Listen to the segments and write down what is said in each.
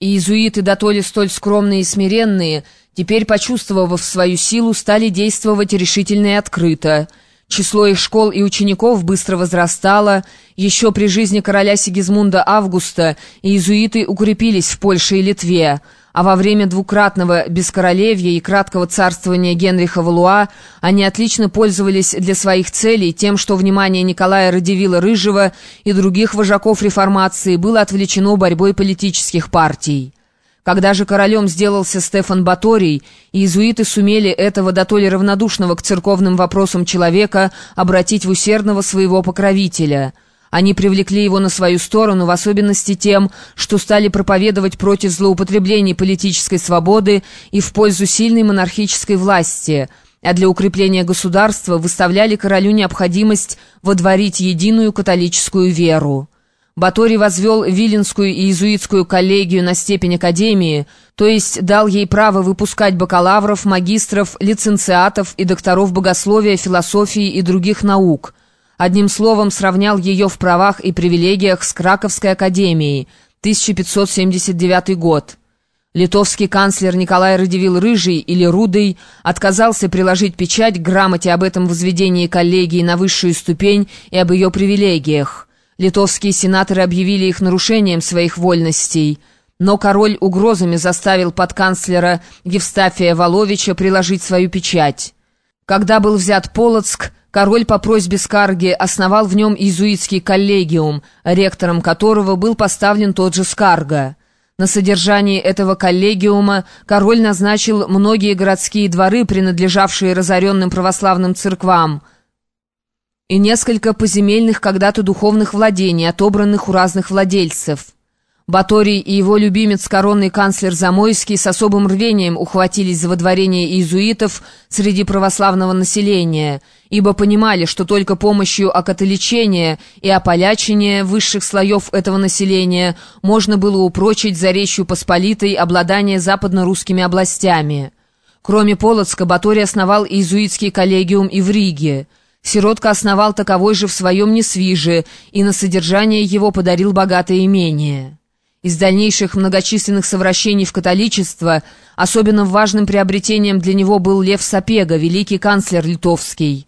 Иезуиты, дотоле столь скромные и смиренные, теперь, почувствовав свою силу, стали действовать решительно и открыто. Число их школ и учеников быстро возрастало. Еще при жизни короля Сигизмунда Августа иезуиты укрепились в Польше и Литве а во время двукратного бескоролевья и краткого царствования Генриха Валуа они отлично пользовались для своих целей тем, что внимание Николая Радивила Рыжего и других вожаков реформации было отвлечено борьбой политических партий. Когда же королем сделался Стефан Баторий, иезуиты сумели этого до дотоле равнодушного к церковным вопросам человека обратить в усердного своего покровителя – они привлекли его на свою сторону, в особенности тем, что стали проповедовать против злоупотреблений политической свободы и в пользу сильной монархической власти, а для укрепления государства выставляли королю необходимость водворить единую католическую веру. Баторий возвел Виленскую и Иезуитскую коллегию на степень академии, то есть дал ей право выпускать бакалавров, магистров, лиценциатов и докторов богословия, философии и других наук – Одним словом, сравнял ее в правах и привилегиях с Краковской академией, 1579 год. Литовский канцлер Николай Радивил Рыжий или Рудый отказался приложить печать к грамоте об этом возведении коллегии на высшую ступень и об ее привилегиях. Литовские сенаторы объявили их нарушением своих вольностей. Но король угрозами заставил подканцлера Евстафия Воловича приложить свою печать. Когда был взят Полоцк, Король по просьбе Скарги основал в нем иезуитский коллегиум, ректором которого был поставлен тот же Скарга. На содержании этого коллегиума король назначил многие городские дворы, принадлежавшие разоренным православным церквам, и несколько поземельных когда-то духовных владений, отобранных у разных владельцев. Баторий и его любимец, коронный канцлер Замойский, с особым рвением ухватились за водворение иезуитов среди православного населения, ибо понимали, что только помощью окатоличения и ополячения высших слоев этого населения можно было упрочить за Речью Посполитой обладание западно-русскими областями. Кроме Полоцка, Баторий основал иезуитский коллегиум и в Риге. Сиротка основал таковой же в своем Несвиже и на содержание его подарил богатое имение. Из дальнейших многочисленных совращений в католичество особенно важным приобретением для него был Лев Сапега, великий канцлер литовский.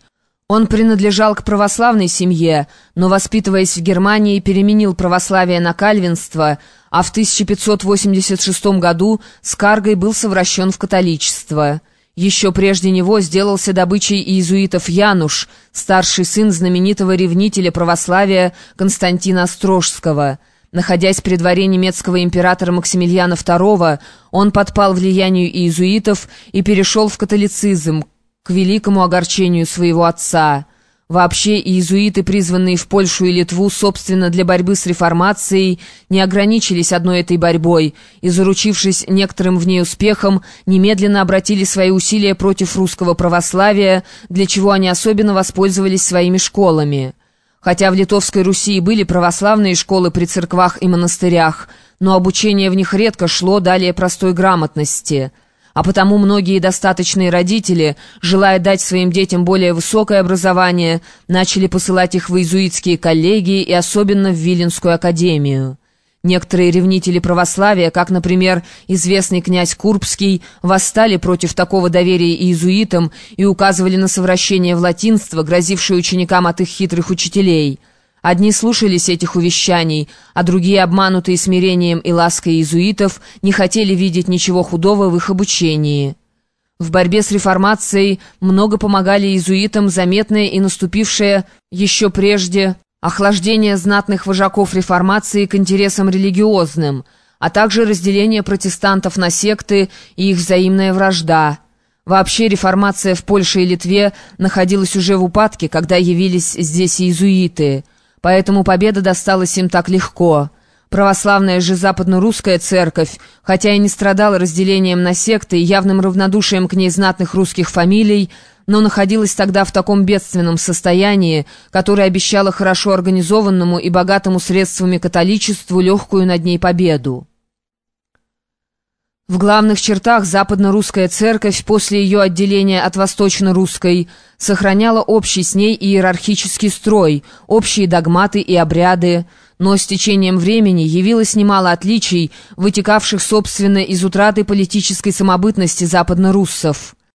Он принадлежал к православной семье, но, воспитываясь в Германии, переменил православие на кальвинство, а в 1586 году с Каргой был совращен в католичество. Еще прежде него сделался добычей иезуитов Януш, старший сын знаменитого ревнителя православия Константина Острожского – Находясь при дворе немецкого императора Максимилиана II, он подпал влиянию иезуитов и перешел в католицизм, к великому огорчению своего отца. Вообще иезуиты, призванные в Польшу и Литву, собственно, для борьбы с реформацией, не ограничились одной этой борьбой и, заручившись некоторым в ней успехом, немедленно обратили свои усилия против русского православия, для чего они особенно воспользовались своими школами. Хотя в Литовской Руси были православные школы при церквах и монастырях, но обучение в них редко шло далее простой грамотности. А потому многие достаточные родители, желая дать своим детям более высокое образование, начали посылать их в иезуитские коллегии и особенно в Виленскую академию. Некоторые ревнители православия, как, например, известный князь Курбский, восстали против такого доверия иезуитам и указывали на совращение в латинство, грозившее ученикам от их хитрых учителей. Одни слушались этих увещаний, а другие, обманутые смирением и лаской иезуитов, не хотели видеть ничего худого в их обучении. В борьбе с реформацией много помогали иезуитам заметное и наступившее еще прежде охлаждение знатных вожаков реформации к интересам религиозным, а также разделение протестантов на секты и их взаимная вражда. Вообще реформация в Польше и Литве находилась уже в упадке, когда явились здесь иезуиты, поэтому победа досталась им так легко. Православная же западно-русская церковь, хотя и не страдала разделением на секты и явным равнодушием к ней знатных русских фамилий, но находилась тогда в таком бедственном состоянии, которое обещало хорошо организованному и богатому средствами католичеству легкую над ней победу. В главных чертах западно-русская церковь после ее отделения от восточно-русской сохраняла общий с ней иерархический строй, общие догматы и обряды, но с течением времени явилось немало отличий, вытекавших, собственно, из утраты политической самобытности западноруссов.